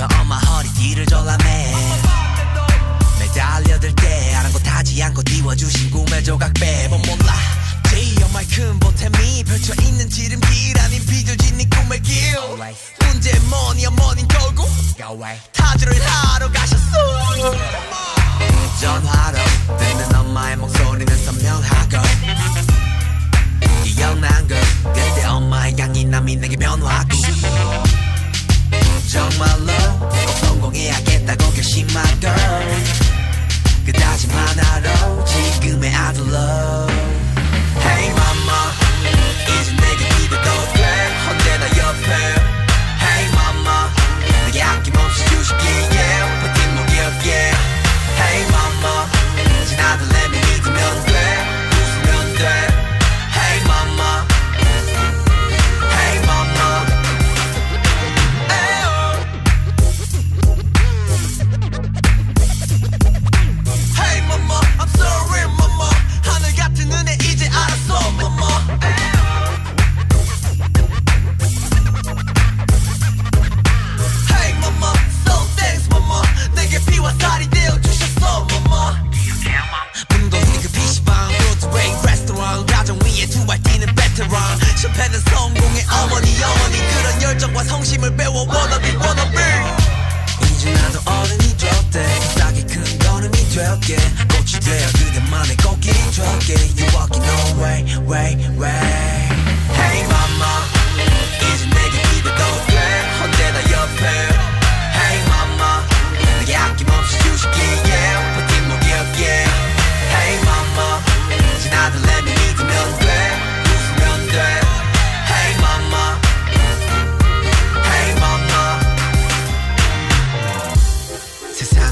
저 엄마 허리띠를 졸라매 매달려들 때 아랑곳하지 않고 띄워주신 꿈의 조각 빼본 몰라. 제이어만큼 보탬이 펼쳐있는 지름길 아닌 비둘진 네 꿈의 길. 문제 뭐니 어머닌 결국 타주를 하러 가셨어. 전화로 내는 엄마의 목소리는 선명하고 기억난 것 그때 엄마의 향이 남이 내게 변화고. me veo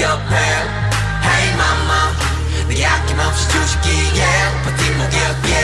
옆에 Hey mama. 내게 아낌없이 주식이에 버팀목이었게